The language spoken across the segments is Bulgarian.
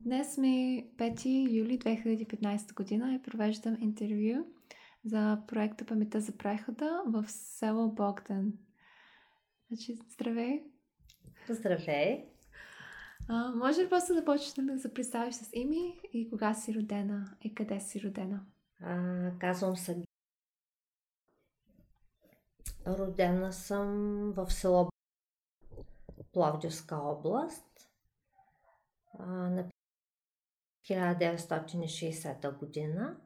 Днес сме 5 юли 2015 година и провеждам интервю за проекта Памета за прехода в село Богдан. Значи, здравей! Здравей! А, може ли просто да почнем да се представиш с име и кога си родена и къде си родена? А, казвам се Родена съм в село Пловдивска област а, на 1960 година.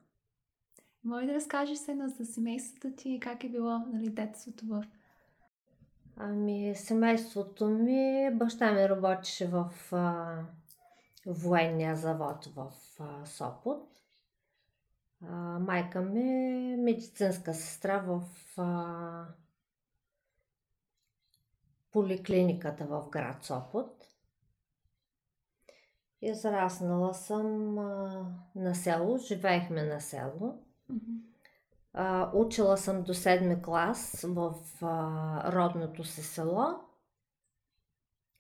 Може да разкажеш се за семейството ти и как е било нали, детството в... Ами, семейството ми, баща ми работеше в а, военния завод в а, Сопот. А, майка ми е медицинска сестра в а, поликлиниката в град Сопот. Израснала съм а, на село, живеехме на село. А, учила съм до седми клас в а, родното си село.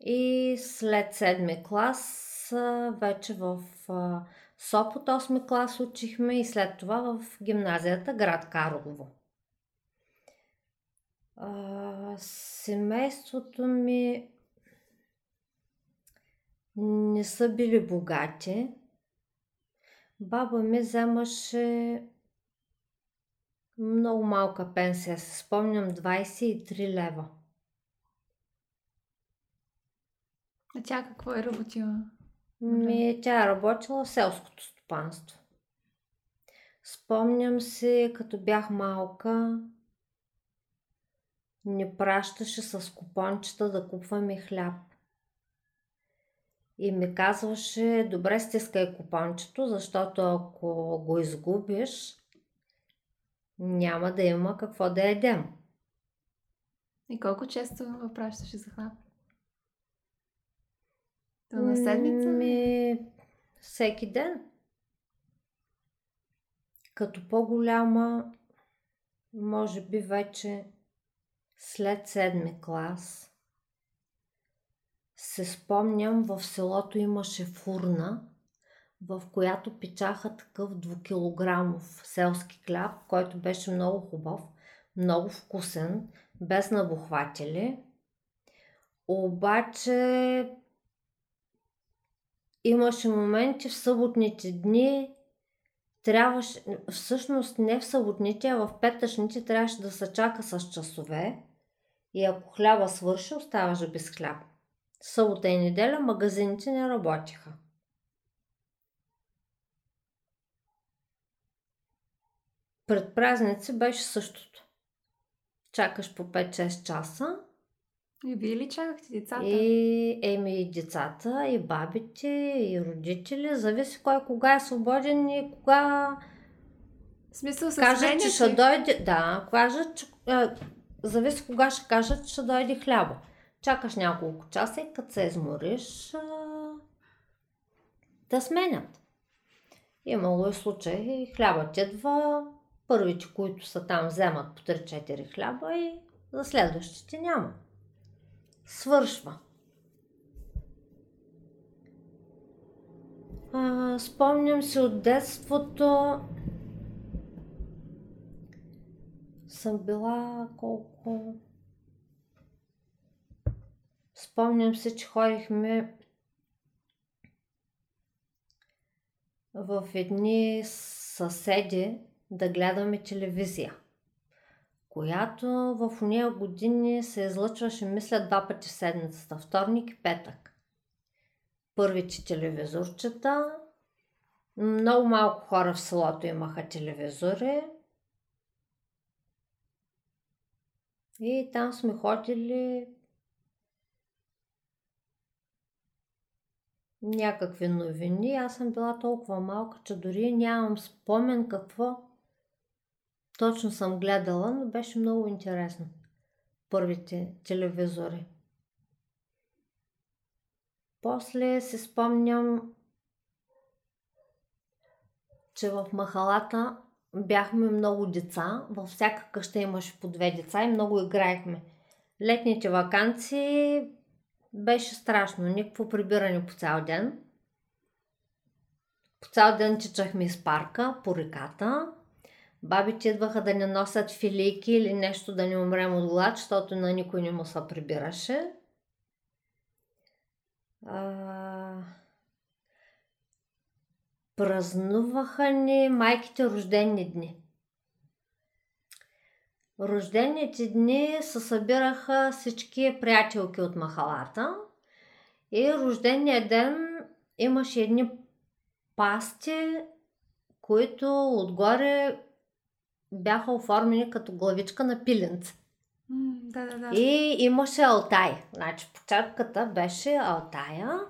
И след седми клас а, вече в а, Сопот 8 клас учихме и след това в гимназията град Карлово. А, семейството ми не са били богати. Баба ми вземаше много малка пенсия. Се спомням 23 лева. А тя какво е работила? Ми, тя е работила в селското стопанство. Спомням се, като бях малка, ни пращаше с купончета да купваме хляб. И ми казваше, добре стискай купончето, защото ако го изгубиш, няма да има какво да ядем. И колко често въпращаше за хляб? То на седмица? Ми, всеки ден. Като по-голяма, може би вече след седми клас, се спомням, в селото имаше фурна, в която печаха такъв двукилограмов селски хляб, който беше много хубав, много вкусен, без набухватели. Обаче имаше моменти в съботните дни, трябваше, всъщност не в съботните, а в петъчните трябваше да се чака с часове. И ако хляба свърши, оставаше без хляб. Събота и неделя магазините не работиха. Пред празници беше същото. Чакаш по 5-6 часа. И вие ли чакахте децата? И, еми, и децата, и бабите, и родители. Зависи кой кога е свободен и кога... В смисъл с кажат, че ще дойде... Да, кажат, че... Зависи кога ще кажат, че ще дойде хляба. Чакаш няколко часа и като се измориш, да сменят. Имало е случай, хлябът идва, първите, които са там, вземат по 3-4 хляба и за следващите няма. Свършва. А, спомням се от детството. Съм била колко... Спомням се, че ходихме в едни съседи да гледаме телевизия, която в уния години се излъчваше, мисля, два пъти в седмицата, вторник и петък. Първите телевизорчета, много малко хора в селото имаха телевизори. И там сме ходили някакви новини. Аз съм била толкова малка, че дори нямам спомен какво точно съм гледала, но беше много интересно. Първите телевизори. После се спомням, че в махалата бяхме много деца. Във всяка къща имаше по две деца и много играехме. Летните вакансии беше страшно. Никакво прибиране по цял ден. цял ден тичахме из парка по реката. Бабите идваха да не носят филийки или нещо да не умрем от глад, защото на никой не му се прибираше. А... Празнуваха ни майките рождени дни. Рождените дни се събираха всички приятелки от махалата и рождения ден имаше едни пасти, които отгоре бяха оформени като главичка на пиленце. да, да, да. И имаше алтай. Значи початката беше алтая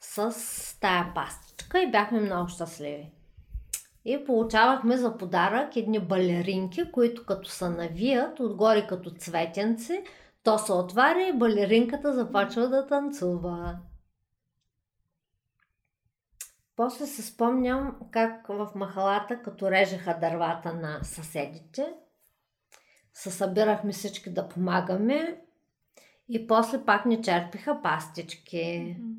с тая пастичка и бяхме много щастливи. И получавахме за подарък едни балеринки, които като се навият отгоре като цветенци, то се отваря и балеринката започва да танцува. После се спомням как в махалата, като режеха дървата на съседите, се събирахме всички да помагаме и после пак ни черпиха пастички. Mm-hmm.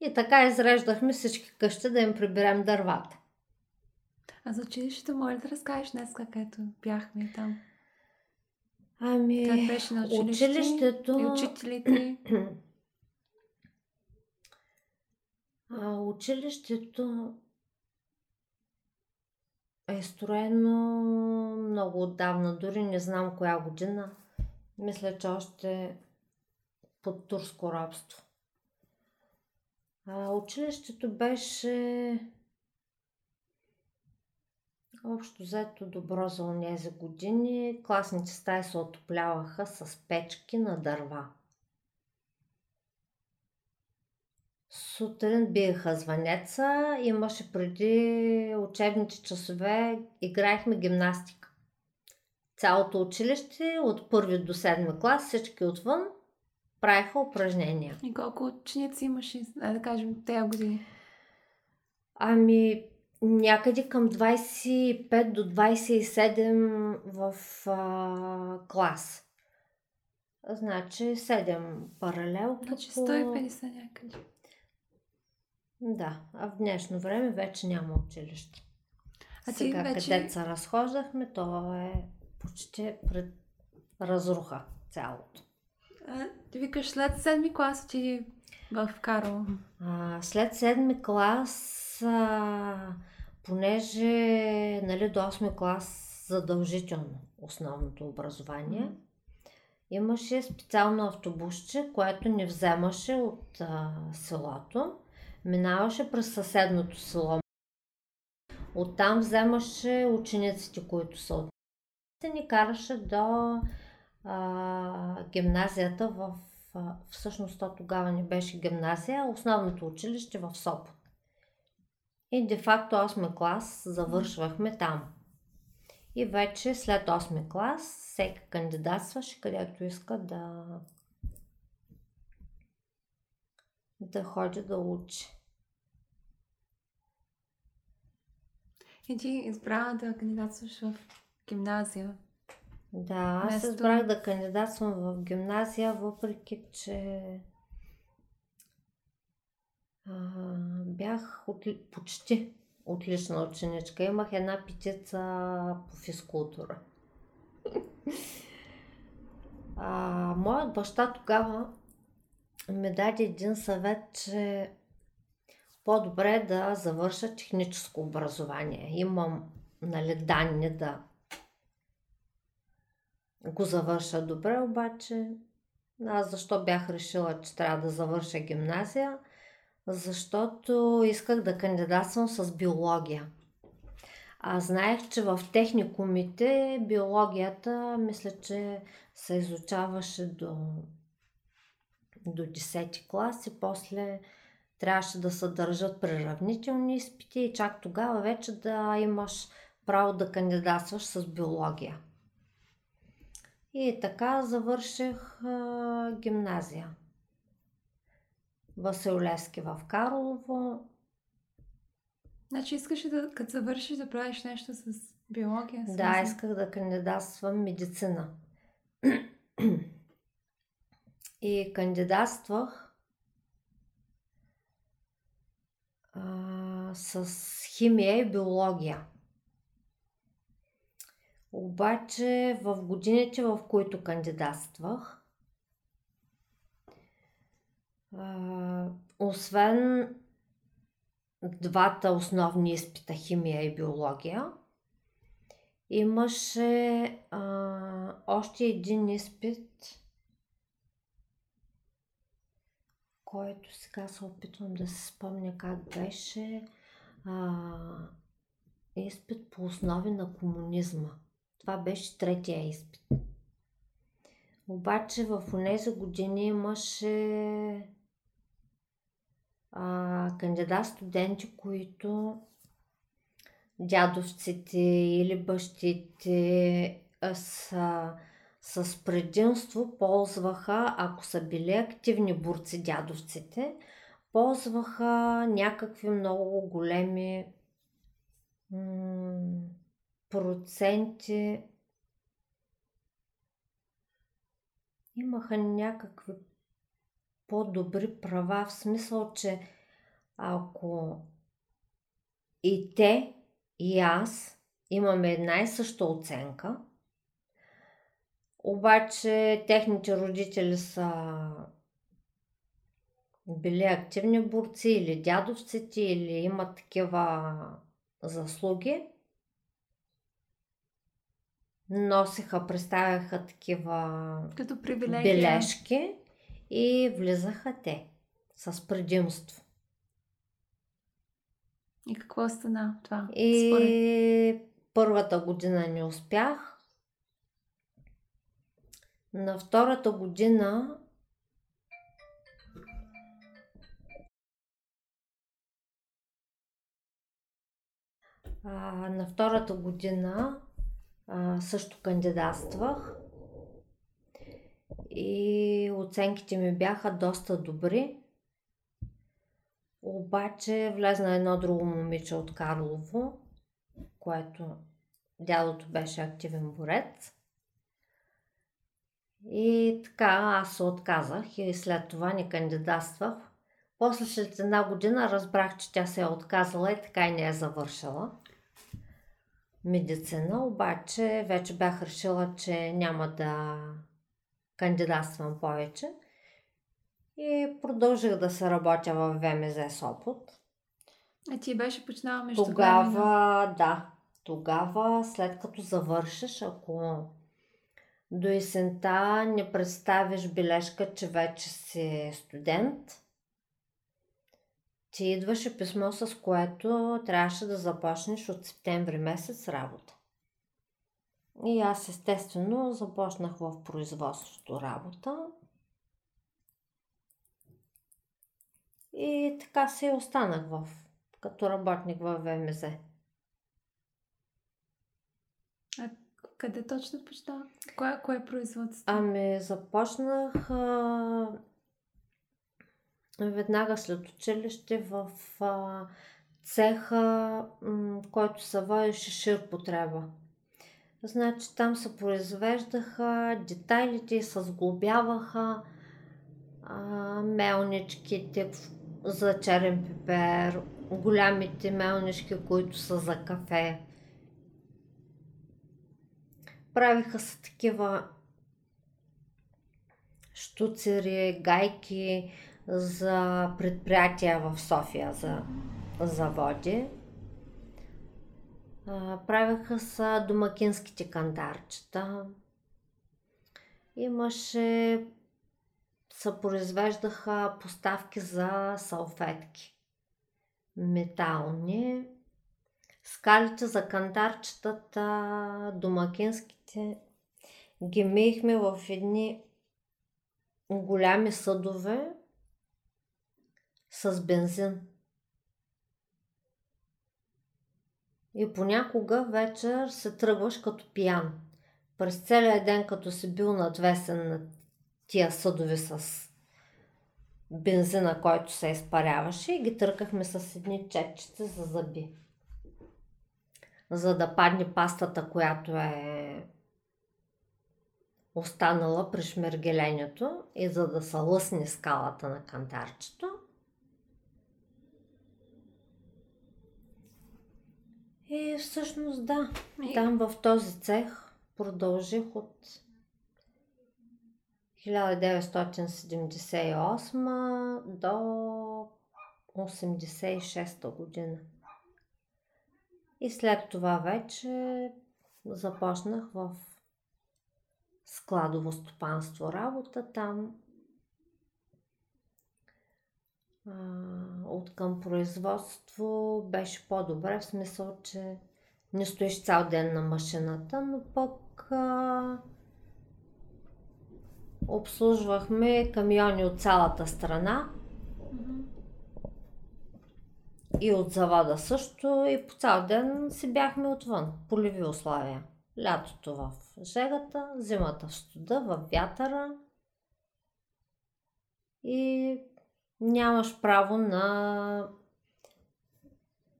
И така изреждахме всички къщи да им приберем дървата. А за училището, моля да разкажеш днес, където бяхме там. Ами, как беше на училище, училището... И учителите. А, училището е строено много отдавна, дори не знам коя година. Мисля, че още под турско рабство. А, училището беше общо взето добро за онези години. Класните стаи се отопляваха с печки на дърва. Сутрин биеха звънеца, имаше преди учебните часове, играехме гимнастика. Цялото училище от първи до седми клас, всички отвън, правиха упражнения. И колко ученици имаше, да кажем, тези години? Ами, някъде към 25 до 27 в а, клас. Значи 7 паралелки. Значи 150 някъде. Да, а в днешно време вече няма училище. А Сега, ти вече... където се разхождахме, то е почти пред разруха цялото. А, ти викаш след седми клас ти в Карл? А, след седми клас, а, понеже нали, до 8 клас задължително основното образование, имаше специално автобусче, което не вземаше от а, селото минаваше през съседното село. Оттам вземаше учениците, които са от се ни караше до а, гимназията в... А, всъщност то тогава не беше гимназия, основното училище в Сопот. И де-факто 8 клас завършвахме там. И вече след 8 клас всеки кандидатстваше където иска да да ходи да учи. И ти избра да кандидатстваш в гимназия. Да, аз Место... избрах да кандидатствам в гимназия, въпреки че бях от, почти отлична ученичка. Имах една петица по физкултура. А, моят баща тогава ми даде един съвет, че по-добре е да завърша техническо образование. Имам нали, данни да го завърша добре, обаче аз защо бях решила, че трябва да завърша гимназия? Защото исках да кандидатствам с биология. А знаех, че в техникумите биологията, мисля, че се изучаваше до, до 10 клас и после трябваше да се държат приравнителни изпити и чак тогава вече да имаш право да кандидатстваш с биология. И така завърших а, гимназия. Васил Левски в Карлово. Значи искаш да, като завършиш да правиш нещо с биология? С да, исках да кандидатствам медицина. И кандидатствах с химия и биология. Обаче в годините, в които кандидатствах, освен двата основни изпита химия и биология, имаше а, още един изпит, който сега се опитвам да се спомня как беше. А, изпит по основи на комунизма. Това беше третия изпит. Обаче в тези години имаше а, кандидат студенти, които дядовците или бащите са с предимство ползваха, ако са били активни бурци дядовците, ползваха някакви много големи проценти. Имаха някакви по-добри права, в смисъл, че ако и те, и аз имаме една и съща оценка, обаче техните родители са били активни борци или дядовците, или имат такива заслуги. Носиха, представяха такива Като бележки и влизаха те с предимство. И какво стана това? И според... първата година не успях. На втората година а, на втората година а, също кандидатствах и оценките ми бяха доста добри. Обаче влезна едно друго момиче от Карлово, което дядото беше активен борец. И така аз се отказах и след това не кандидатствах. После след една година разбрах, че тя се е отказала и така и не е завършила медицина, обаче вече бях решила, че няма да кандидатствам повече. И продължих да се работя в ВМЗ Сопот. А ти беше почнала между Тогава, да. Тогава, след като завършиш, ако до есента не представиш бележка, че вече си студент, ти идваше писмо, с което трябваше да започнеш от септември месец работа. И аз естествено започнах в производството работа. И така се останах в, като работник в ВМЗ. А къде точно почна? Кое, кое е производство? Ами, започнах а, веднага след училище в а, цеха, м- който се водеше шир потреба. Значи там се произвеждаха детайлите се сглобяваха мелничките за черен пипер, голямите мелнички, които са за кафе. Правиха се такива штуцери, гайки за предприятия в София, за заводи. Правяха са домакинските кандарчета. Имаше се произвеждаха поставки за салфетки. Метални. Скалите за кандарчетата, домакинските, ги михме в едни голями съдове с бензин. И понякога вечер се тръгваш като пиян. През целия ден, като си бил надвесен на тия съдове с бензина, който се изпаряваше и ги търкахме с едни четчета за зъби. За да падне пастата, която е останала при шмергелението и за да се лъсне скалата на кантарчето. Всъщност да. И... Там в този цех продължих от 1978 до 86 година. И след това вече започнах в складово стопанство работа. Там от към производство беше по-добре, в смисъл, че не стоиш цял ден на машината, но пък а, обслужвахме камиони от цялата страна. И от завода също и по цял ден си бяхме отвън, полеви условия. Лятото в жегата, зимата в студа, в вятъра. И нямаш право на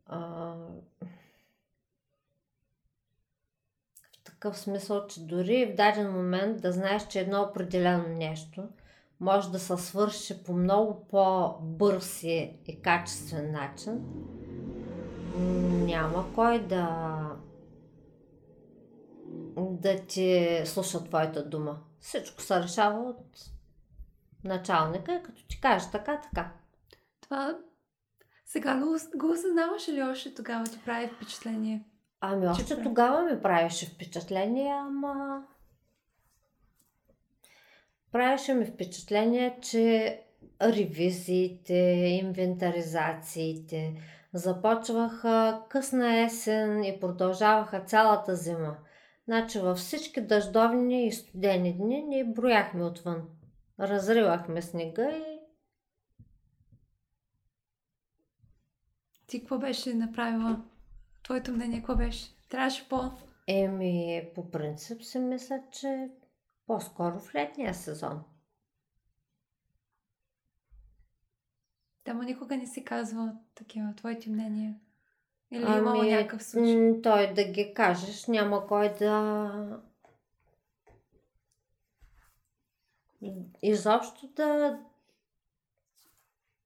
а, в такъв смисъл, че дори в даден момент да знаеш, че едно определено нещо може да се свърши по много по-бърз и качествен начин, няма кой да да ти слуша твоята дума. Всичко се решава от началника, като ти каже така, така. Това сега го, го осъзнаваш ли още тогава ти прави впечатление? Ами още че тогава ми правеше впечатление, ама... Правеше ми впечатление, че ревизиите, инвентаризациите започваха късна есен и продължаваха цялата зима. Значи във всички дъждовни и студени дни ние брояхме отвън. Разривахме снега и... Ти какво беше направила? Твоето мнение какво беше? Трябваше по... Еми, по принцип си мисля, че по-скоро в летния сезон. Да, но никога не си казва такива твоите мнения. Или ами, имало някакъв случай? Той да ги кажеш, няма кой да изобщо да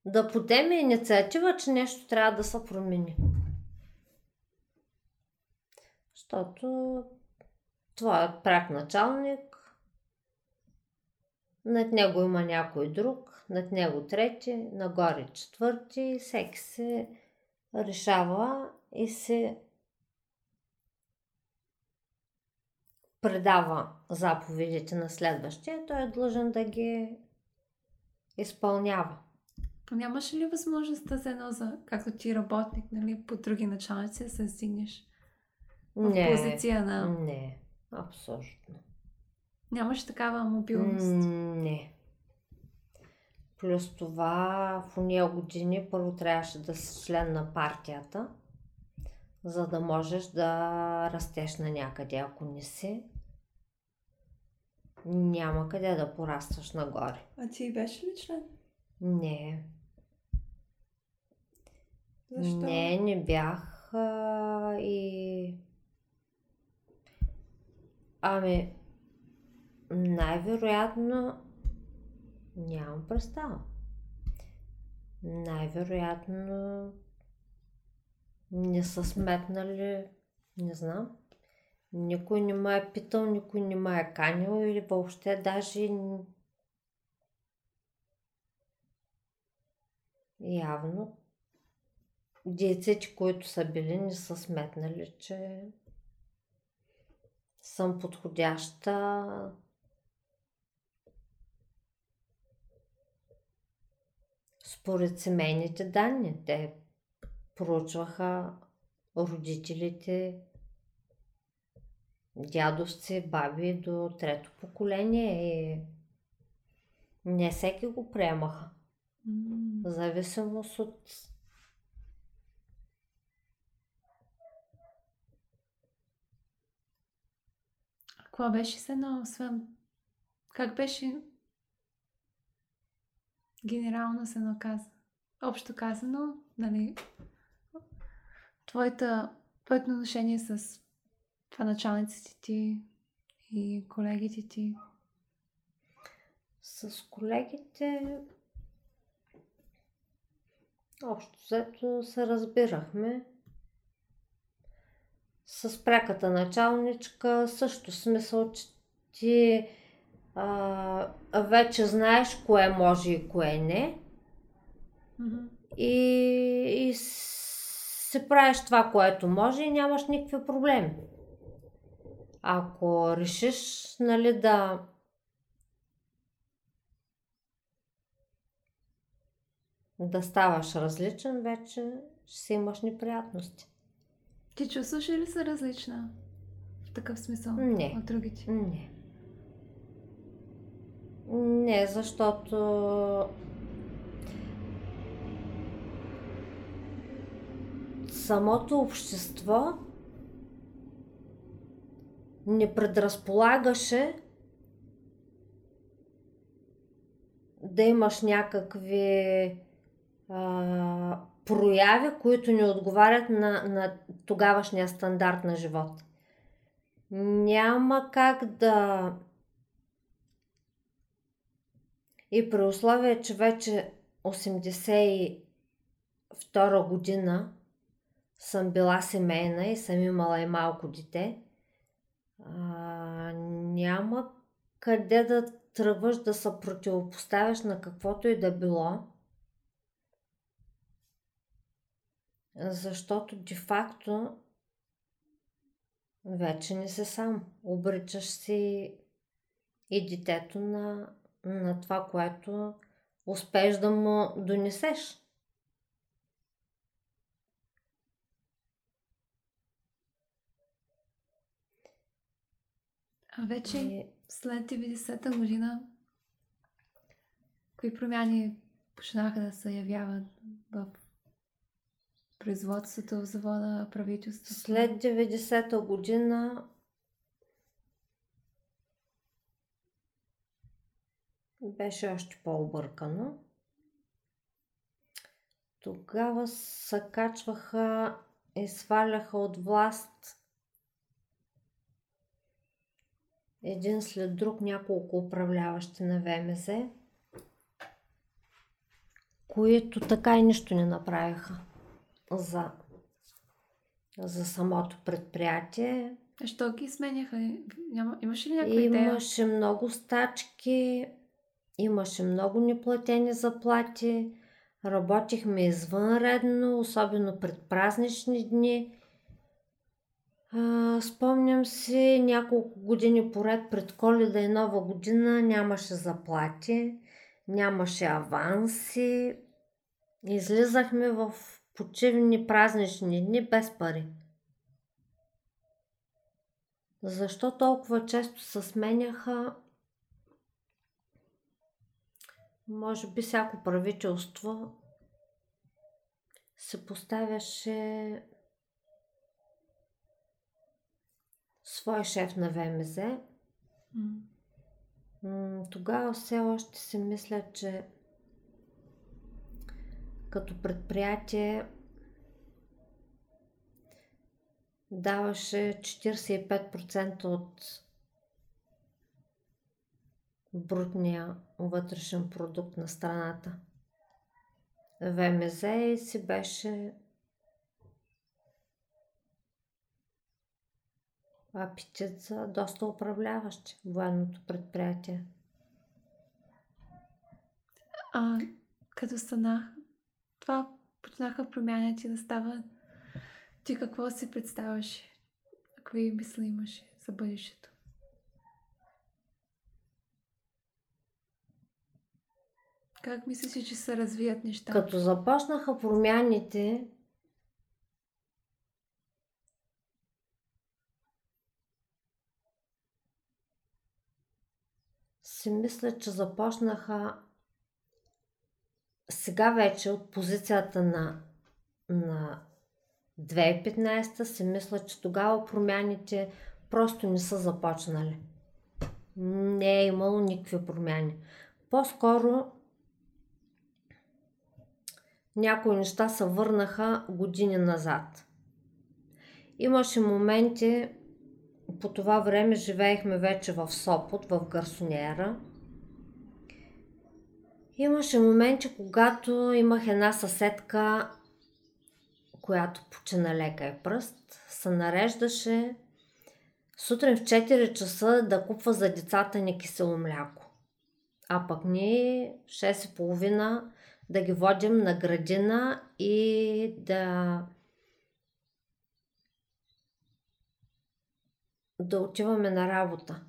да подеме инициатива, че нещо трябва да се промени. Защото твоят прак началник, над него има някой друг, над него трети, нагоре четвърти, всеки се решава и се предава заповедите на следващия, той е длъжен да ги изпълнява. Нямаш ли възможността за едно, за, както ти работник, нали, по други началници да се стигнеш в не, позиция на... Не, абсолютно. Нямаш такава мобилност? Не. Плюс това в уния години първо трябваше да си член на партията, за да можеш да растеш на някъде. Ако не си, няма къде да порастваш нагоре. А ти беше ли член? Не. Защо? Не, не бях а, и... Ами, най-вероятно нямам представа. Най-вероятно не са сметнали, не знам. Никой не ме е питал, никой не ме е канил или въобще даже явно деците, които са били, не са сметнали, че съм подходяща според семейните данни. Те проучваха родителите, дядовци, баби до трето поколение и не всеки го приемаха. В зависимост от Какво беше се едно, освен... Как беше генерално се наказа? Общо казано, нали, твоята, твоето отношение с това началниците ти и колегите ти? С колегите общо взето се разбирахме. с пряката началничка, също смисъл, че ти а, вече знаеш кое може и кое не. Мгм. И, и се правиш това, което може и нямаш никакви проблеми. Ако решиш, нали, да да ставаш различен, вече ще си имаш неприятности. Ти чувстваш ли се различна? В такъв смисъл Не. от другите? Не. Не, защото самото общество не предразполагаше да имаш някакви а, прояви, които не отговарят на, на тогавашния стандарт на живот. Няма как да. И при условие, че вече 82 година съм била семейна и съм имала и малко дете, а, няма къде да тръгваш да се противопоставяш на каквото и да било. Защото де-факто вече не си сам. Обричаш си и детето на, на това, което успееш да му донесеш. А вече И, след 90-та година, кои промяни почнаха да се явяват в производството, в завода, правителството? след 90-та година беше още по-объркано. Тогава се качваха и сваляха от власт един след друг няколко управляващи на ВМЗ, които така и нищо не направиха за, за самото предприятие. А Що ги сменяха? Няма, имаше ли някаква идея? Имаше много стачки, имаше много неплатени заплати, работихме извънредно, особено пред празнични дни. Спомням си няколко години поред пред коледа и нова година нямаше заплати, нямаше аванси. Излизахме в почивни празнични дни без пари. Защо толкова често се сменяха? Може би всяко правителство се поставяше свой шеф на ВМЗ. Тогава все още си мисля, че като предприятие даваше 45% от брутния вътрешен продукт на страната. ВМЗ си беше апетит за доста управляващи военното предприятие. А като станах, това почнаха промяната да става. Ти какво си представяш? Какви мисли имаш за бъдещето? Как мислиш, че се развият неща? Като започнаха промяните, си мисля, че започнаха сега вече от позицията на, на 2015 си мисля, че тогава промяните просто не са започнали. Не е имало никакви промяни. По-скоро някои неща се върнаха години назад. Имаше моменти, по това време живеехме вече в Сопот, в Гарсонера. Имаше моменти, когато имах една съседка, която почина лека е пръст. се нареждаше сутрин в 4 часа да купва за децата ни кисело мляко. А пък ние 6.30 да ги водим на градина и да да отиваме на работа.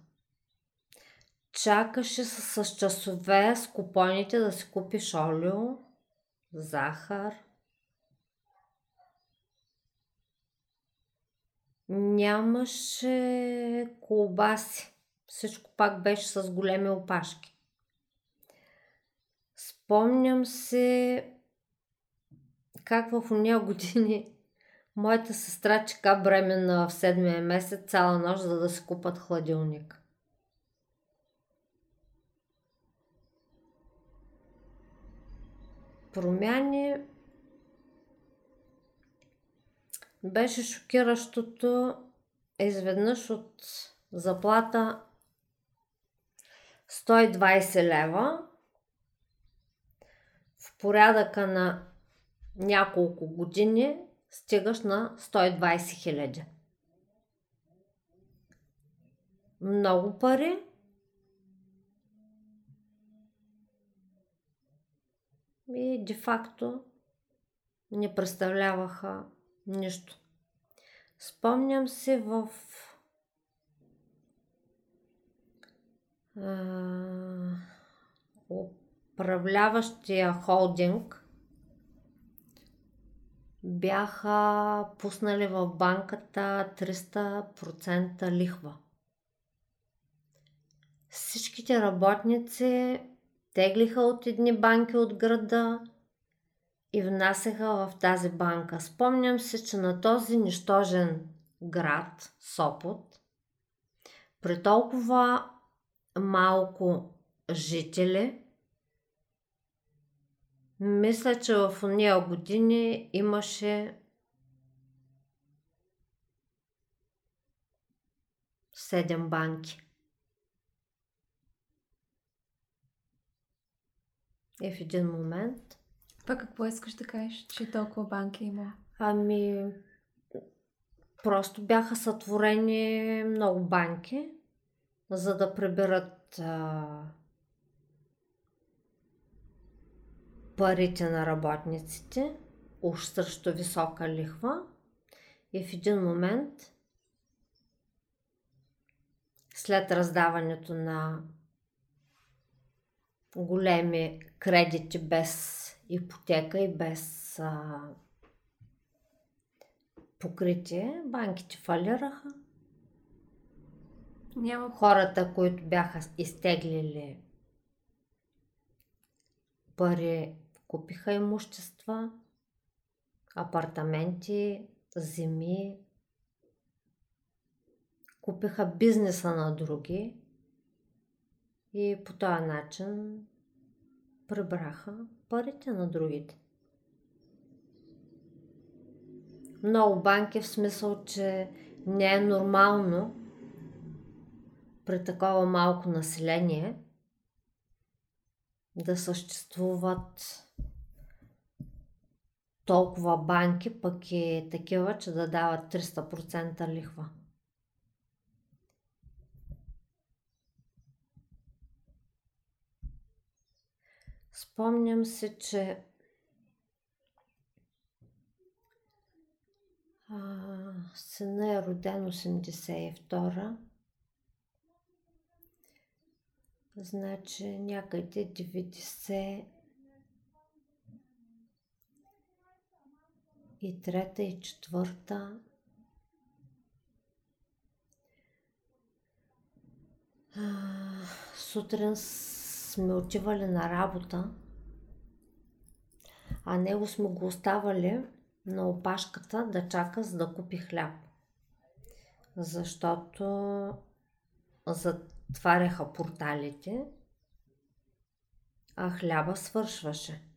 Чакаше с, с часове с купоните да си купиш олио, захар. Нямаше колбаси. Всичко пак беше с големи опашки. Спомням се как в уния години моята сестра чека бременна в седмия месец цяла нощ, за да си купат хладилник. Промяни. Беше шокиращото изведнъж от заплата 120 лева. В порядъка на няколко години стигаш на 120 хиляди. Много пари. И де-факто не представляваха нищо. Спомням се в управляващия холдинг бяха пуснали в банката 300% лихва. Всичките работници теглиха от едни банки от града и внасяха в тази банка. Спомням се, че на този нищожен град, Сопот, при толкова малко жители, мисля, че в уния години имаше седем банки. И в един момент това какво искаш да кажеш, че толкова банки има? Ами, просто бяха сътворени много банки, за да приберат а, парите на работниците, уж срещу висока лихва. И в един момент, след раздаването на големи кредити без ипотека и без а, покритие, банките фалираха. Няма... Хората, които бяха изтеглили пари, купиха имущества, апартаменти, земи, купиха бизнеса на други и по този начин прибраха парите на другите. Много банки в смисъл, че не е нормално при такова малко население да съществуват толкова банки, пък и такива, че да дават 300% лихва. Спомням се, че а, сина е роден 82 Значи някъде 90 и трета и четвърта. А, сутрин сме отивали на работа, а него сме го оставали на опашката да чака за да купи хляб. Защото затваряха порталите, а хляба свършваше.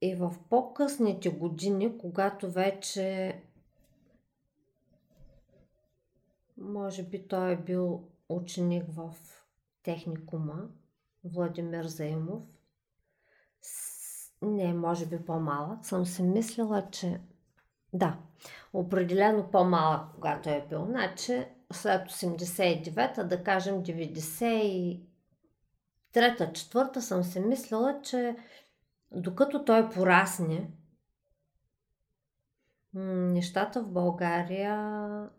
И в по-късните години, когато вече може би той е бил ученик в техникума, Владимир Заимов, не, може би по-малък, съм си мислила, че Да, определено по-малък, когато е бил. Значи след 89-та, да кажем 93-та, 4-та съм си мислила, че докато той порасне, нещата в България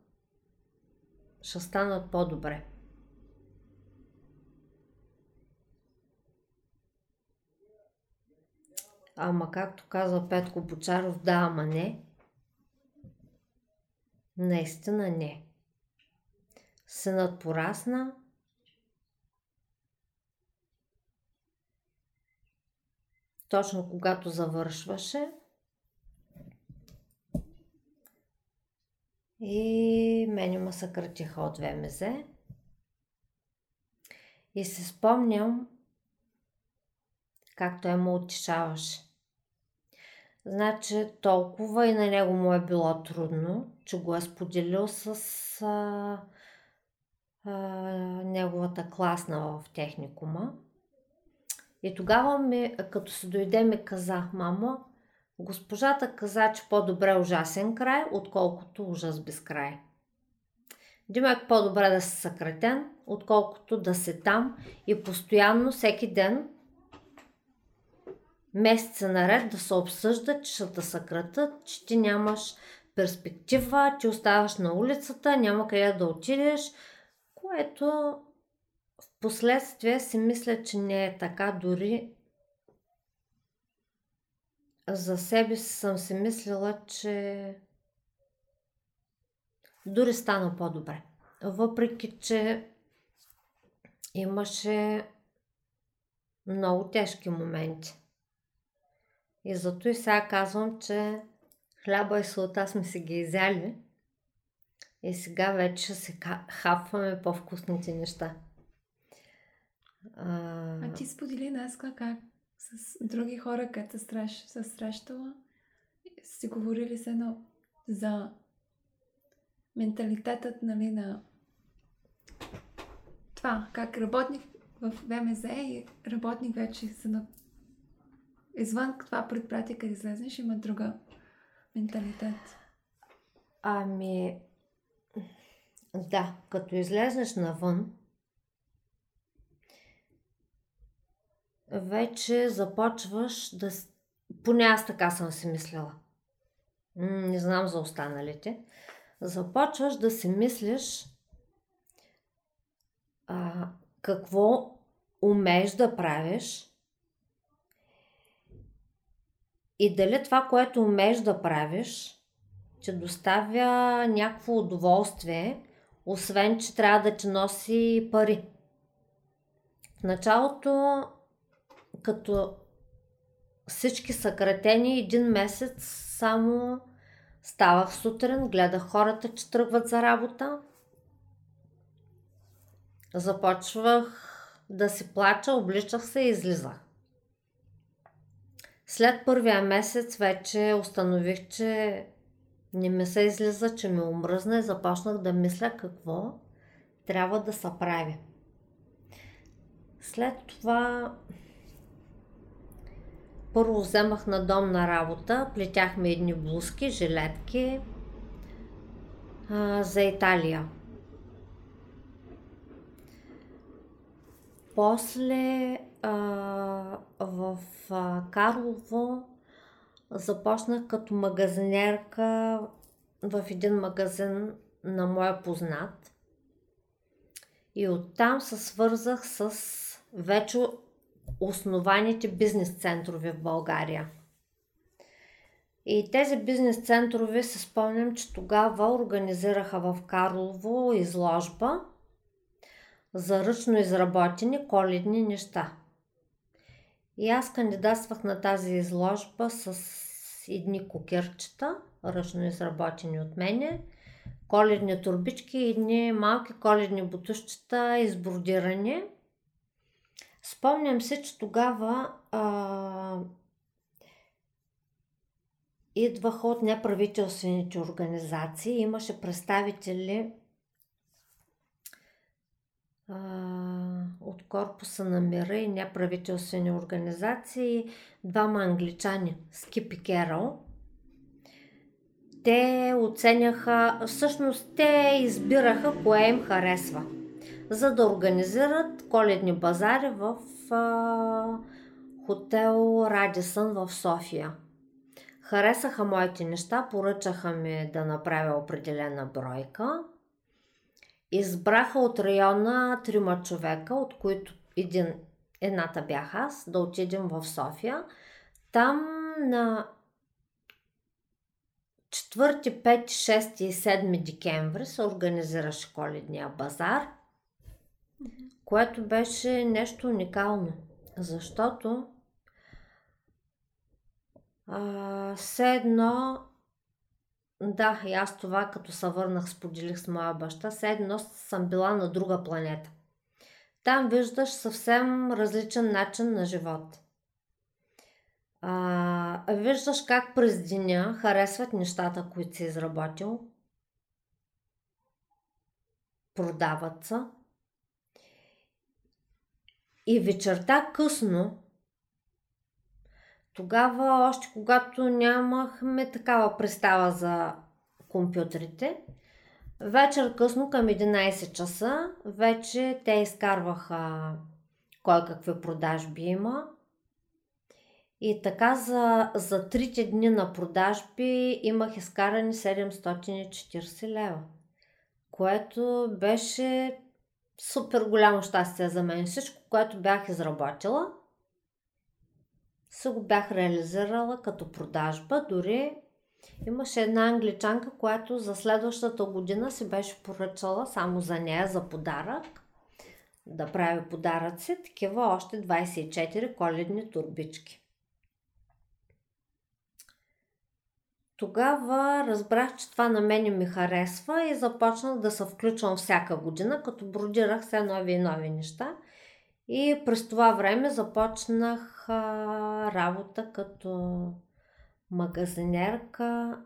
ще станат по-добре. Ама както казва Петко Бочаров, да, ама не. Наистина не. Синът порасна. Точно когато завършваше. И мене ме съкратиха от ВМЗ. И се спомням как той му утешаваше. Значи толкова и на него му е било трудно, че го е споделил с а, а, неговата класна в техникума. И тогава ми, като се дойде, ми каза, мамо, госпожата каза, че по-добре ужасен край, отколкото ужас без край. Димек по-добре да си съкратен, отколкото да се там и постоянно, всеки ден месеца наред да се обсъжда, че ще те съкратат, че ти нямаш перспектива, че оставаш на улицата, няма къде да отидеш, което последствие си мисля, че не е така дори за себе си съм си мислила, че дори стана по-добре. Въпреки, че имаше много тежки моменти. И зато и сега казвам, че хляба и солта сме си ги изяли. И сега вече се хапваме по-вкусните неща. А... а ти сподели днес как с други хора, където срещ, се срещала, си говорили се едно за менталитетът нали, на това, как работник в ВМЗ и работник вече са на извън това предприятие, къде излезнеш, има друга менталитет. Ами, да, като излезнеш навън, вече започваш да... Поне аз така съм си мислила. Не знам за останалите. Започваш да си мислиш а, какво умееш да правиш и дали това, което умееш да правиш, че доставя някакво удоволствие, освен, че трябва да ти носи пари. В началото, като всички съкратени, един месец само ставах сутрин, гледах хората, че тръгват за работа. Започвах да си плача, обличах се и излизах. След първия месец вече установих, че не ми се излиза, че ми омръзна и започнах да мисля какво трябва да се прави. След това първо вземах на дом на работа, плетяхме едни блузки, жилетки а, за Италия. После а, в а, Карлово започнах като магазинерка в един магазин на моя познат. И оттам се свързах с вече основаните бизнес центрове в България. И тези бизнес центрове се спомням, че тогава организираха в Карлово изложба – за ръчно изработени коледни неща. И аз кандидатствах на тази изложба с едни кукерчета, ръчно изработени от мене, коледни турбички и едни малки коледни бутушчета, избродирани. Спомням се, че тогава а, идваха от неправителствените организации, имаше представители от корпуса на мира и неправителствени организации, двама англичани, Скип и Керол. те оценяха, всъщност те избираха кое им харесва, за да организират коледни базари в а, хотел Радисън в София. Харесаха моите неща, поръчаха ми да направя определена бройка. Избраха от района трима човека, от които един, едната бях аз, да отидем в София. Там на 4, 5, 6 и 7 декември се организираше коледния базар, което беше нещо уникално, защото а, все едно, да, и аз това като се върнах, споделих с моя баща, все едно съм била на друга планета. Там виждаш съвсем различен начин на живот. А, виждаш как през деня харесват нещата, които си изработил. Продават се. И вечерта късно, тогава, още когато нямахме такава представа за компютрите, вечер късно към 11 часа, вече те изкарваха кой какви продажби има. И така за, за трите дни на продажби имах изкарани 740 лева, което беше супер голямо щастие за мен. Всичко, което бях изработила, се го бях реализирала като продажба. Дори имаше една англичанка, която за следващата година си беше поръчала само за нея за подарък да прави подаръци, такива още 24 коледни турбички. Тогава разбрах, че това на мене ми харесва и започнах да се включвам всяка година, като бродирах все нови и нови неща. И през това време започнах а, работа като магазинерка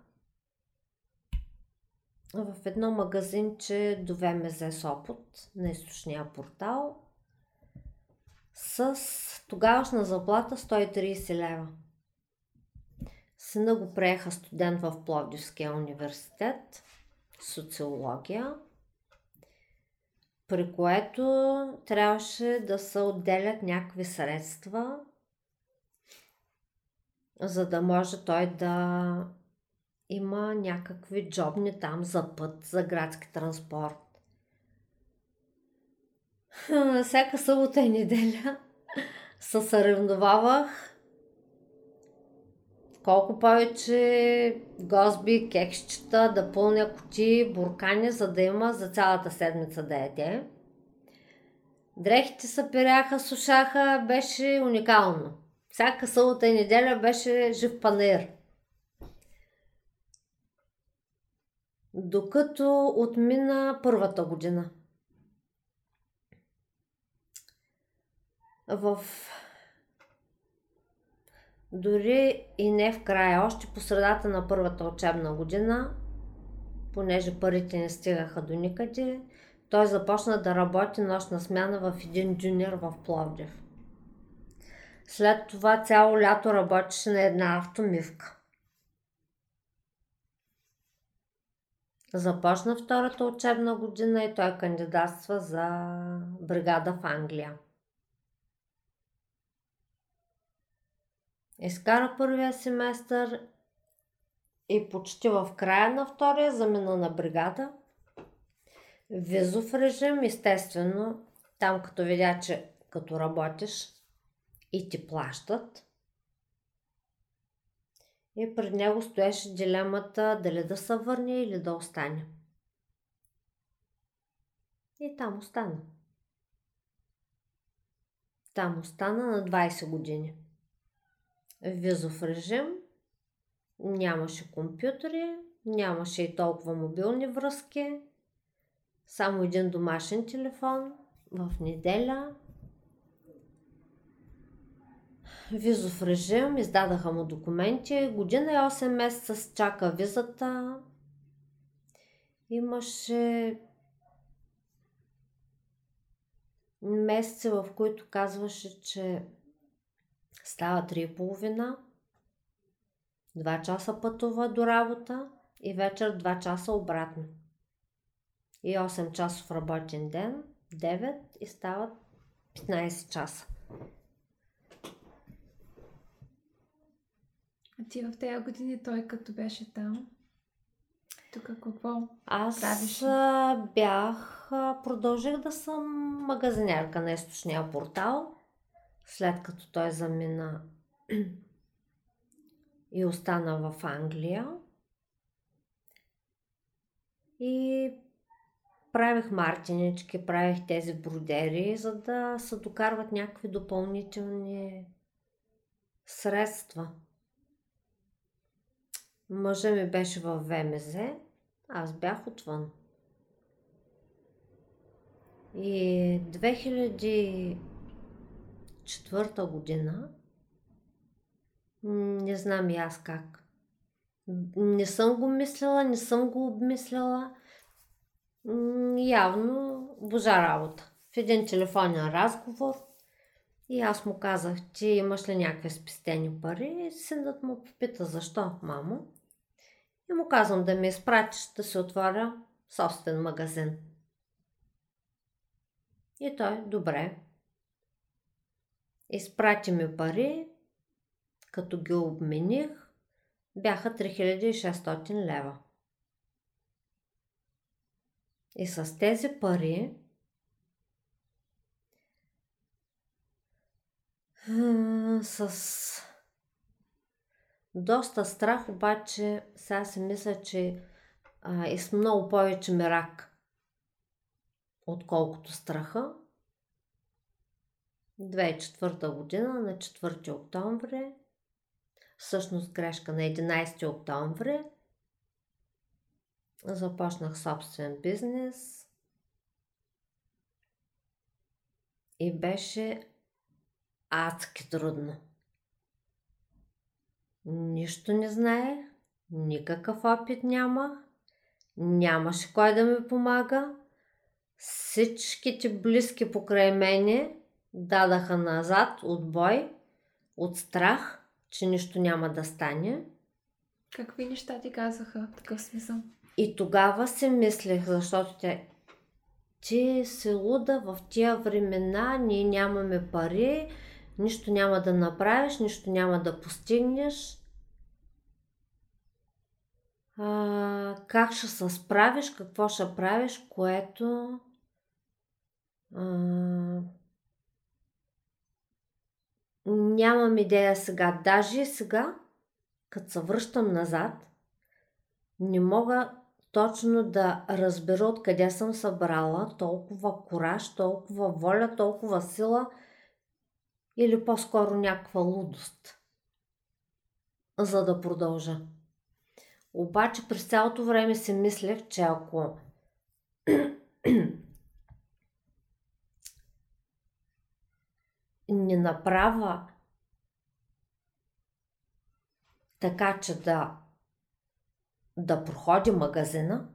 в едно магазинче до ВМЗ Сопот на източния портал с тогавашна заплата 130 лева. Сина го приеха студент в Пловдивския университет, социология, при което трябваше да се отделят някакви средства, за да може той да има някакви джобни там за път, за градски транспорт. Всяка събота и неделя се съревновавах колко повече гозби, кексчета, да пълня кути, буркани, за да има за цялата седмица да яде. Дрехите се пиряха, сушаха, беше уникално. Всяка събота и неделя беше жив панер. Докато отмина първата година. В дори и не в края, още по средата на първата учебна година, понеже парите не стигаха до никъде, той започна да работи нощна смяна в един джуниор в Пловдив. След това цяло лято работеше на една автомивка. Започна втората учебна година и той кандидатства за бригада в Англия. Изкара първия семестър и почти в края на втория замина на бригада. Визов режим, естествено, там като видя, че като работиш и ти плащат. И пред него стоеше дилемата дали да се върне или да остане. И там остана. Там остана на 20 години визов режим, нямаше компютри, нямаше и толкова мобилни връзки, само един домашен телефон в неделя. Визов режим, издадаха му документи, година и 8 месеца чака визата. Имаше месеци, в които казваше, че Става 3.30. Два часа пътува до работа. и вечер 2 часа обратно. И 8 часов работен ден, 9 и стават 15 часа. А ти в тези години той като беше там, тук какво Аз правиш? бях, продължих да съм магазинерка на източния портал, след като той замина и остана в Англия. И правих мартинички, правих тези бродери, за да се докарват някакви допълнителни средства. Мъжа ми беше в ВМЗ, аз бях отвън. И 2004 година, не знам и аз как. Не съм го мислила, не съм го обмисляла. Явно божа работа. В един телефонен разговор и аз му казах, че имаш ли някакви спестени пари. И синът му попита, защо, мамо? И му казвам да ми изпратиш да се отворя собствен магазин. И той, добре. Изпрати ми пари, като ги обмених, бяха 3600 лева. И с тези пари с доста страх, обаче сега си мисля, че а, и с много повече мерак, отколкото страха. 2004 година на 4 октомври, всъщност грешка на 11 октомври, започнах собствен бизнес и беше адски трудно. Нищо не знаех, никакъв опит нямах, нямаше кой да ми помага. Всичките близки покрай мене дадаха назад от бой, от страх, че нищо няма да стане. Какви неща ти казаха такъв смисъл? И тогава си мислех, защото те, ти си луда в тия времена, ние нямаме пари, нищо няма да направиш, нищо няма да постигнеш. А, как ще се справиш, какво ще правиш, което а, нямам идея сега. Даже сега, като се връщам назад, не мога точно да разбера откъде съм събрала толкова кораж, толкова воля, толкова сила или по-скоро някаква лудост, за да продължа. Обаче през цялото време си мислех, че ако не направя така, че да, да проходи магазина,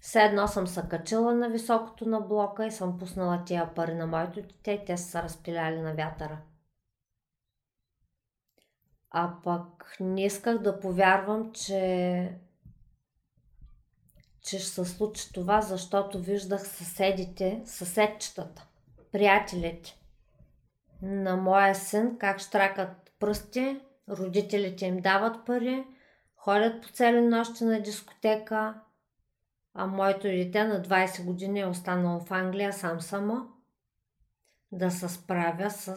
все едно съм се качила на високото на блока и съм пуснала тия пари на моето дете и те са разпиляли на вятъра. А пък не исках да повярвам, че че ще се случи това, защото виждах съседите, съседчетата, приятелите на моя син, как штракат пръсти, родителите им дават пари, ходят по цели нощи на дискотека, а моето дете на 20 години е останало в Англия сам само да се справя с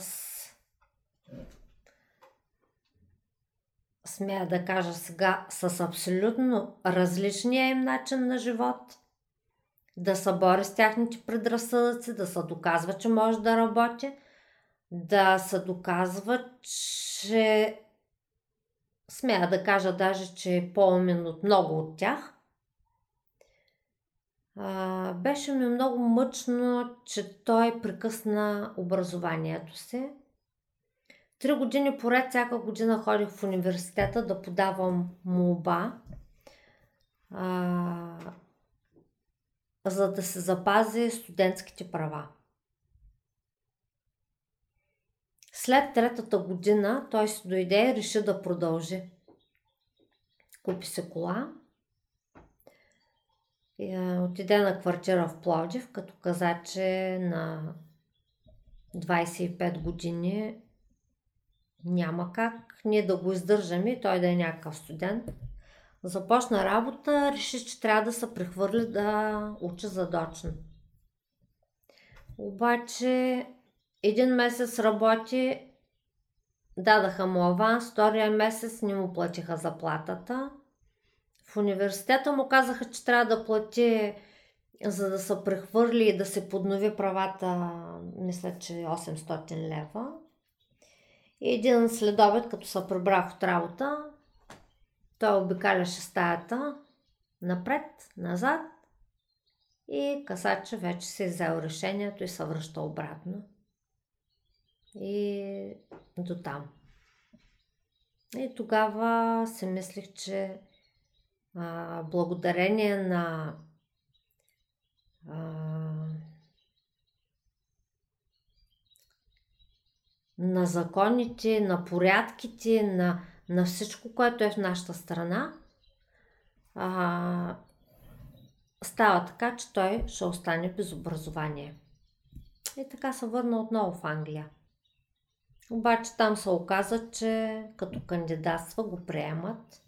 смея да кажа сега, с абсолютно различния им начин на живот, да се бори с тяхните предразсъдъци, да се доказва, че може да работи, да се доказва, че смея да кажа даже, че е по-умен от много от тях. А, беше ми много мъчно, че той прекъсна образованието си. Три години поред, всяка година ходих в университета да подавам молба, а, за да се запази студентските права. След третата година той си дойде и реши да продължи. купи се кола отиде на квартира в Пловдив, като каза, че на 25 години няма как ние да го издържаме, той да е някакъв студент. Започна работа, реши, че трябва да се прехвърли да учи задочно. Обаче един месец работи, дадаха му аванс, втория месец не му платиха заплатата. В университета му казаха, че трябва да плати за да се прехвърли и да се поднови правата, мисля, че 800 лева. И един следобед, като се прибрах от работа, той обикаляше стаята напред, назад и касача вече се е взел решението и се връща обратно. И до там. И тогава си мислих, че а, благодарение на а, на законите, на порядките, на, на всичко, което е в нашата страна, а, става така, че той ще остане без образование. И така се върна отново в Англия. Обаче там се оказа, че като кандидатства го приемат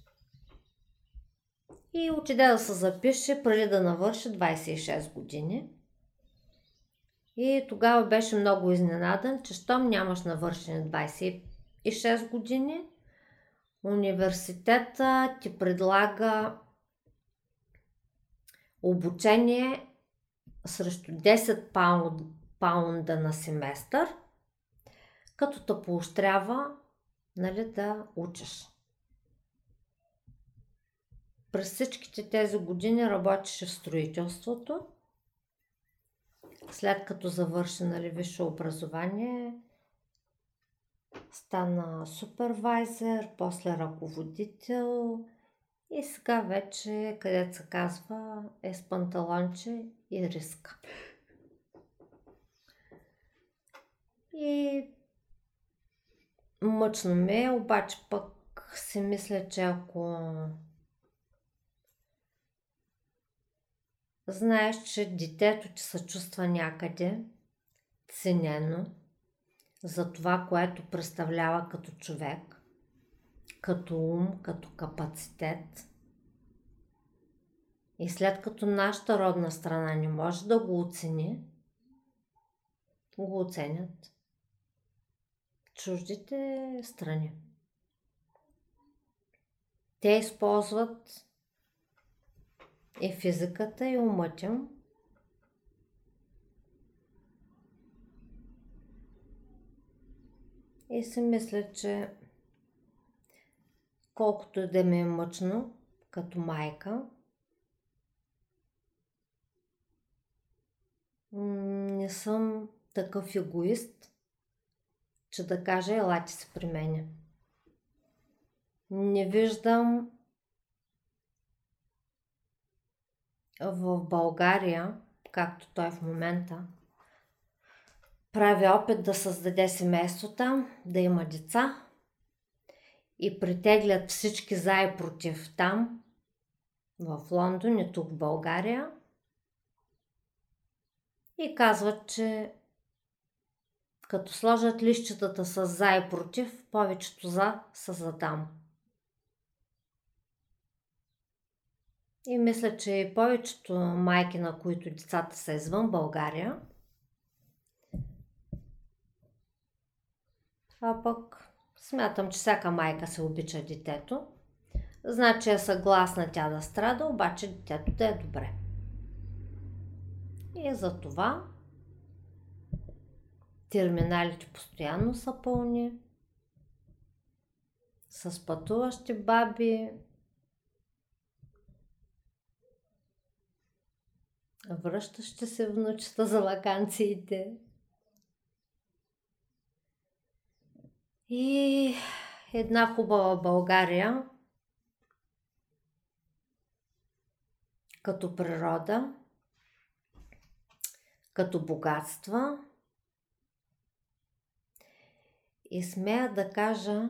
и отиде да се запише преди да навърши 26 години. И тогава беше много изненадан, че щом нямаш навършени 26 години, университета ти предлага обучение срещу 10 паунд, паунда на семестър, като те поощрява нали, да учиш. През всичките тези години работеше в строителството. След като завърши нали, висше образование, стана супервайзер, после ръководител и сега вече, където се казва, е с панталонче и риска. И мъчно ме, е, обаче пък си мисля, че ако знаеш, че детето ти се чувства някъде ценено за това, което представлява като човек, като ум, като капацитет. И след като нашата родна страна не може да го оцени, го оценят чуждите страни. Те използват и физиката и умът им. И си мисля, че колкото да ми е мъчно, като майка, не съм такъв егоист, че да кажа елате се при мене. Не виждам в България, както той в момента, прави опит да създаде семейство там, да има деца и притеглят всички за и против там, в Лондон и тук в България. И казват, че като сложат лищетата с за и против, повечето за са за там. И мисля, че повечето майки, на които децата са извън България, а пък смятам, че всяка майка се обича детето, значи е съгласна тя да страда, обаче детето да е добре. И за това терминалите постоянно са пълни, с пътуващи баби, връщащи се внучета за вакансиите. И една хубава България, като природа, като богатства. И смея да кажа,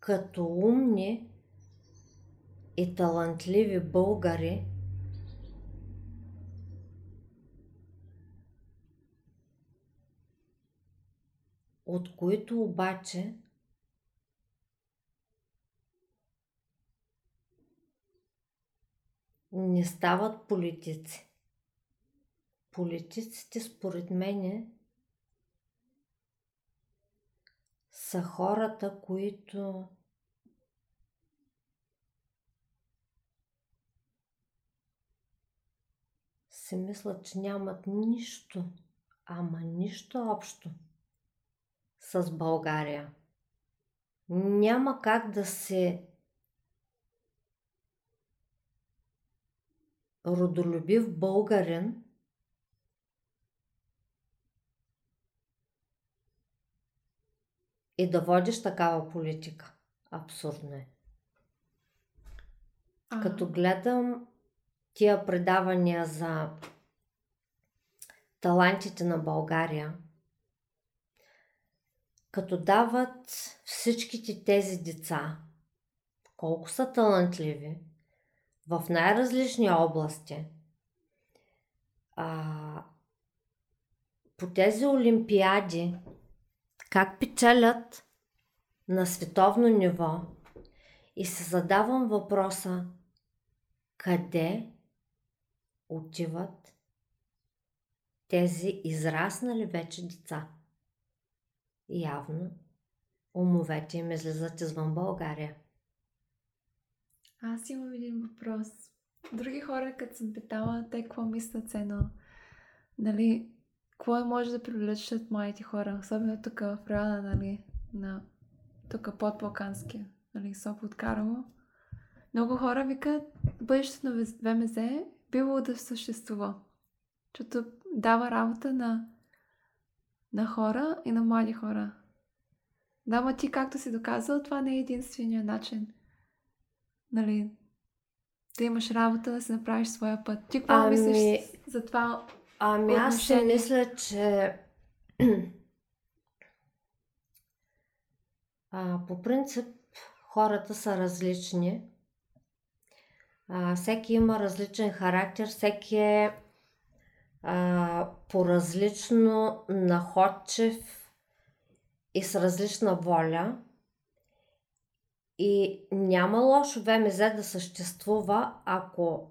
като умни и талантливи българи, от които обаче – не стават политици. Политиците, според мене, са хората, които си мислят, че нямат нищо, ама нищо общо с България. Няма как да се родолюбив българин и да водиш такава политика. Абсурдно е. А... Като гледам тия предавания за талантите на България, като дават всичките тези деца, колко са талантливи, в най-различни области, а, по тези олимпиади, как печелят на световно ниво и се задавам въпроса къде отиват тези израснали вече деца. Явно умовете им излизат извън България. Аз имам един въпрос. Други хора, като съм питала, те какво мислят едно? Нали, какво е може да привлечат моите хора? Особено тук в района, нали, на тук под Балканския, нали, Сопот Карло. Много хора викат, бъдещето на ВМЗ било да съществува. Защото дава работа на, на хора и на млади хора. Да, ма ти, както си доказал, това не е единствения начин. Нали, да имаш работа, да си направиш своя път. Ти какво ами, мислиш за това? Ами аз си мисля, че а, по принцип хората са различни а, всеки има различен характер, всеки е а, по-различно находчив и с различна воля. И няма лошо ВМЗ да съществува, ако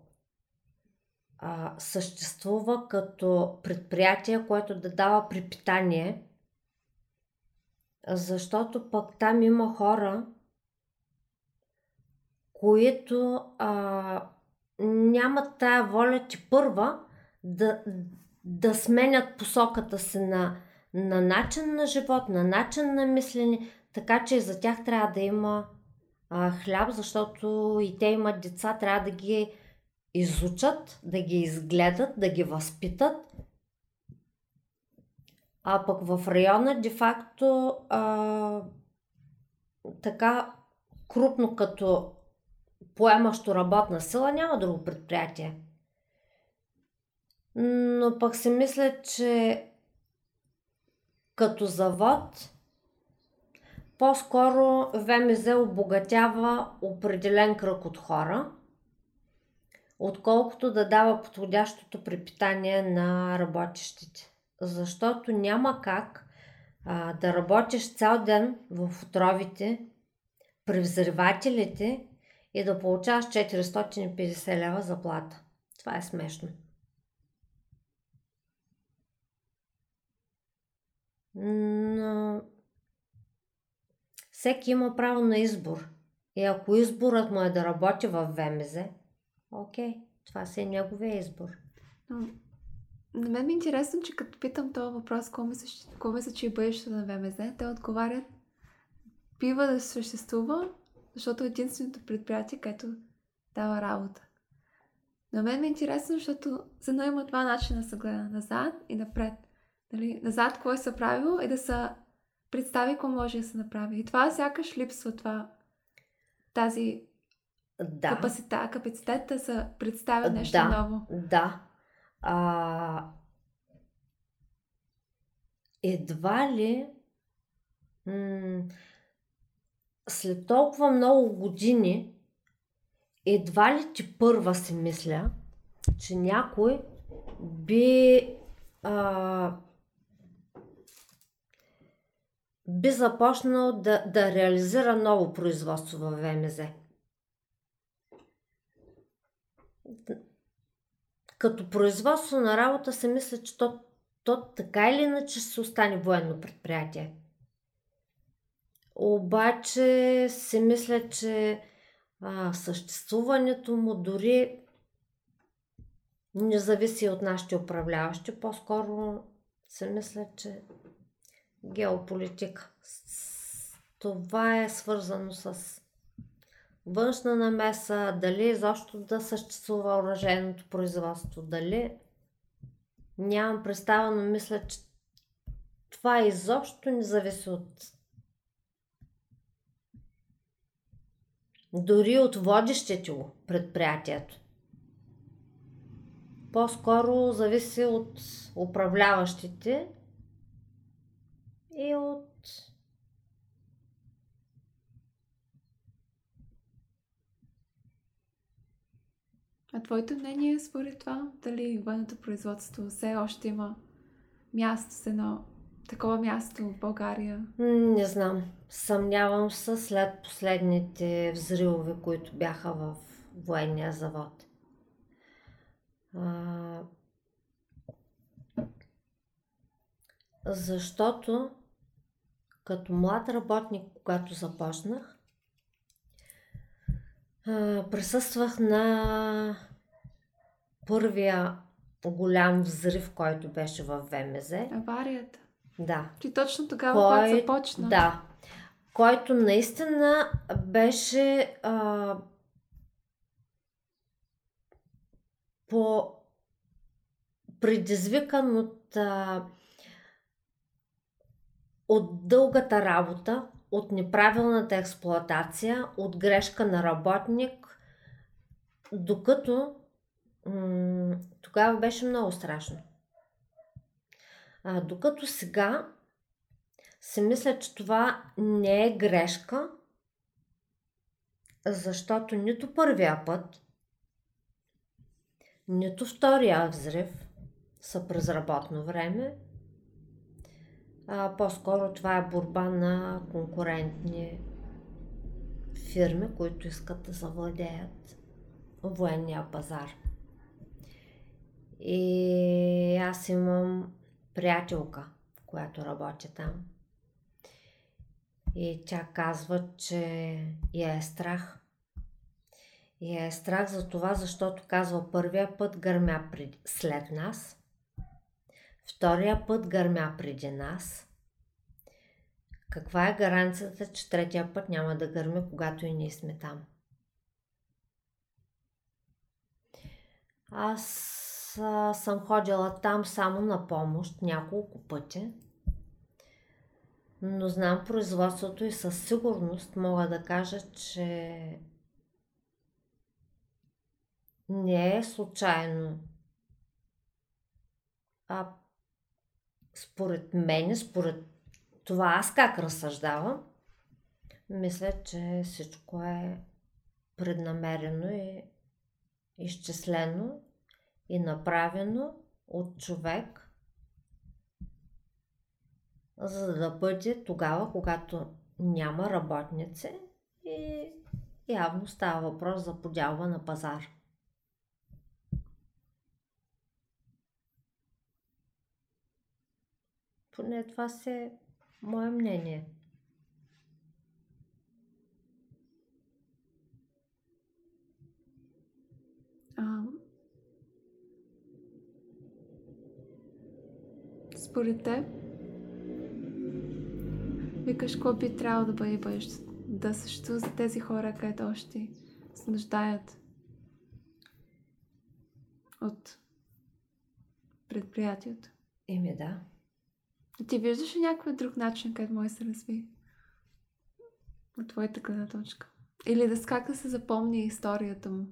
а, съществува като предприятие, което да дава припитание, защото пък там има хора, които а, нямат тая воля ти първа да, да сменят посоката си на, на начин на живот, на начин на мислене, така че и за тях трябва да има а, хляб, защото и те имат деца, трябва да ги изучат, да ги изгледат, да ги възпитат. А пък в района, де-факто, така крупно като поемащо работна сила, няма друго предприятие. Но пък си мисля, че като завод по-скоро ВМЗ обогатява определен кръг от хора, отколкото да дава подходящото препитание на работещите. Защото няма как а, да работиш цял ден в отровите, при взривателите и да получаваш 450 лева заплата. Това е смешно. Но всеки има право на избор. И ако изборът му е да работи в ВМЗ, окей, това си е неговия избор. Но, на мен ми е интересно, че като питам този въпрос, какво мисля, че е бъдещето на ВМЗ, те отговарят, бива да съществува, защото е единственото предприятие, което дава работа. На мен ми е интересно, защото за едно има два начина да се гледа. Назад и напред. Нали? Назад, какво е се правило и да се представи какво може да се направи. И това сякаш липсва това. Тази да. капацитет, капацитет да се представя нещо да, ново. Да. А, едва ли м- след толкова много години, едва ли ти първа си мисля, че някой би а, би започнал да, да реализира ново производство в ВМЗ. Като производство на работа се мисля, че то, то така или иначе ще остане военно предприятие. Обаче се мисля, че а, съществуването му дори не зависи от нашите управляващи. По-скоро се мисля, че геополитика. Това е свързано с външна намеса, дали изобщо да съществува оръжейното производство, дали нямам представа, но мисля, че това изобщо не зависи от дори от водещите го предприятието. По-скоро зависи от управляващите и от А твоето мнение е според това, дали военното производство все още има място с едно такова място в България? Не знам. Съмнявам се след последните взривове, които бяха в военния завод. А... Защото като млад работник, когато започнах, присъствах на първия голям взрив, който беше в ВМЗ. Аварията. Да. Ти точно тогава, Кой... когато започна. Да. Който наистина беше а, по предизвикан от, а, от дългата работа, от неправилната експлоатация, от грешка на работник, докато м- тогава беше много страшно. А, докато сега си мисля, че това не е грешка, защото нито първия път, нито втория взрив са през работно време, а, по-скоро това е борба на конкурентни фирми, които искат да завладеят военния пазар. И аз имам приятелка, която работи там. И тя казва, че я е страх. И е страх за това, защото казва първия път гърмя пред, след нас, втория път гърмя преди нас. Каква е гаранцията, че третия път няма да гърми, когато и ние сме там? Аз съм ходила там само на помощ няколко пъти, но знам производството и със сигурност мога да кажа, че не е случайно. А според мен, според това аз как разсъждавам, мисля, че всичко е преднамерено и изчислено и направено от човек, за да бъде тогава, когато няма работници и явно става въпрос за подялба на пазар. Поне това се е мое мнение. А, според теб, викаш, какво би трябвало да бъде бъдещето? Да съществува за тези хора, където още се нуждаят от предприятието. Еми да. Ти виждаш ли някакъв друг начин, където може да се разви? От твоята гледна точка. Или да как да се запомни историята му?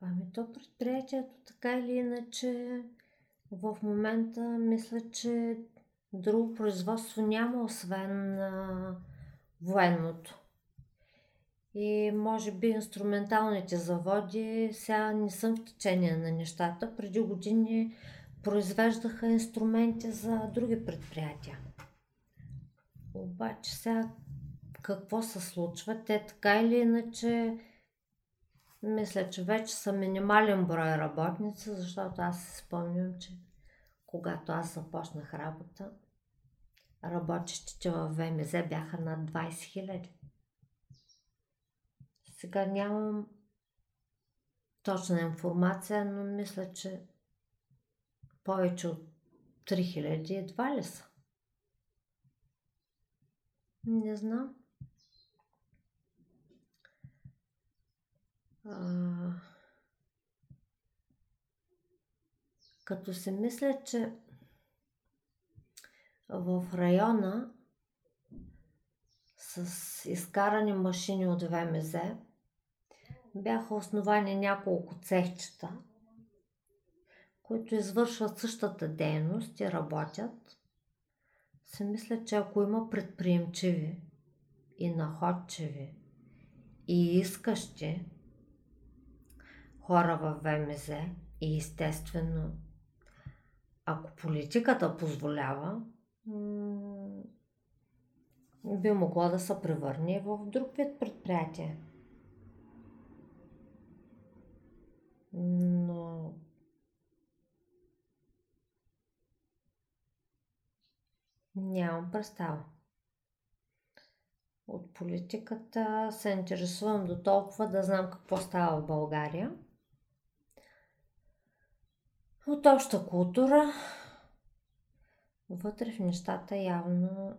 Ами то предприятието така или иначе в момента мисля, че друго производство няма, освен а, военното. И може би инструменталните заводи, сега не съм в течение на нещата, преди години произвеждаха инструменти за други предприятия. Обаче сега какво се случва? Те така или иначе мисля, че вече са минимален брой работници, защото аз си спомням, че когато аз започнах работа, работещите в ВМЗ бяха над 20 хиляди. Сега нямам точна информация, но мисля, че повече от 3000 едва ли са. Не знам. А... Като се мисля, че в района с изкарани машини от ВМЗ бяха основани няколко цехчета, които извършват същата дейност и работят. Се мисля, че ако има предприемчиви и находчиви и искащи хора в ВМЗ и естествено ако политиката позволява, би могло да се превърне в друг вид предприятие. Но нямам представа. От политиката се интересувам до толкова да знам какво става в България. От обща култура вътре в нещата явно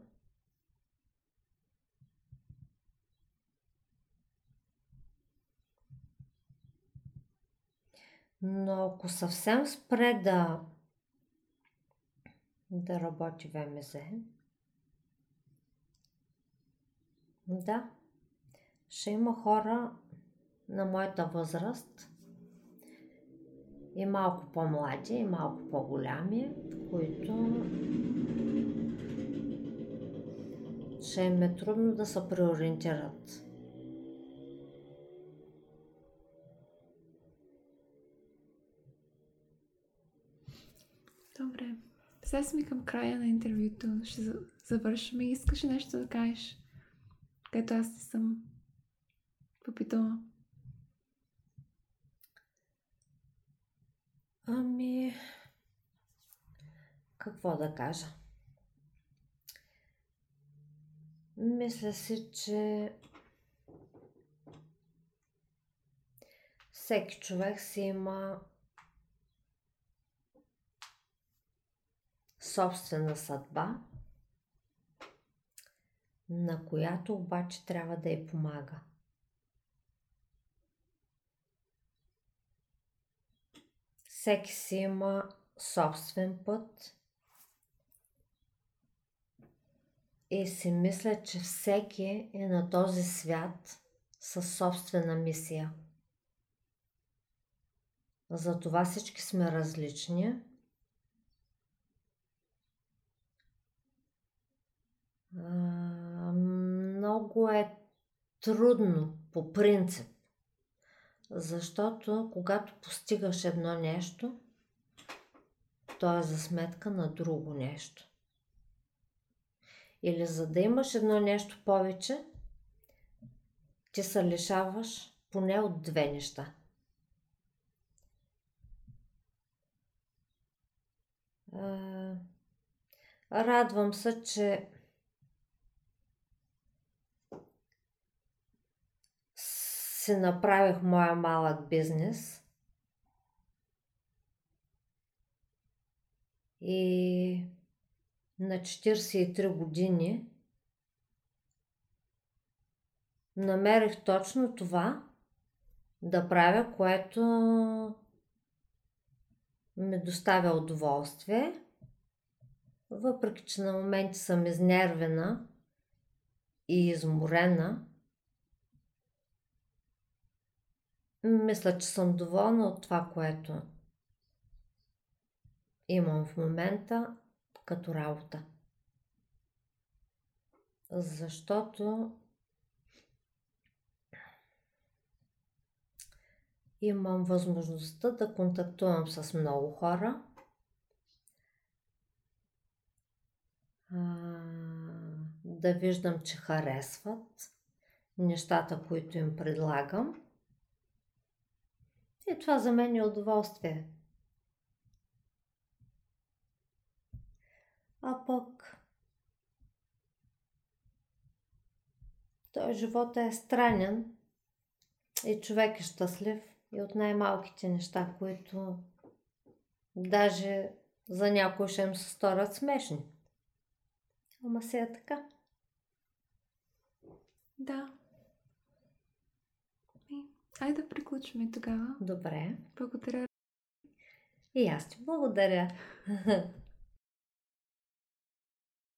Но ако съвсем спре да, да работи ВМЗ, да, ще има хора на моята възраст и малко по-млади, и малко по-голями, които ще им е трудно да се преориентират. Добре. Сега сме към края на интервюто. Ще завършим. Искаш нещо да кажеш? Където аз не съм попитала. Ами, какво да кажа? Мисля си, че всеки човек си има собствена съдба, на която обаче трябва да й помага. Всеки си има собствен път и си мисля, че всеки е на този свят със собствена мисия. Затова всички сме различни. много е трудно по принцип защото когато постигаш едно нещо, то е за сметка на друго нещо. Или за да имаш едно нещо повече, ти се лишаваш поне от две неща. Радвам се, че си направих моя малък бизнес. И на 43 години намерих точно това да правя, което ми доставя удоволствие. Въпреки, че на моменти съм изнервена и изморена, мисля, че съм доволна от това, което имам в момента като работа. Защото имам възможността да контактувам с много хора. да виждам, че харесват нещата, които им предлагам. И това за мен е удоволствие. А пък той живота е странен и човек е щастлив и от най-малките неща, които даже за някой ще им се сторят смешни. Ама се е така. Да. Айде да приключваме тогава. Добре. Благодаря. И аз ти благодаря.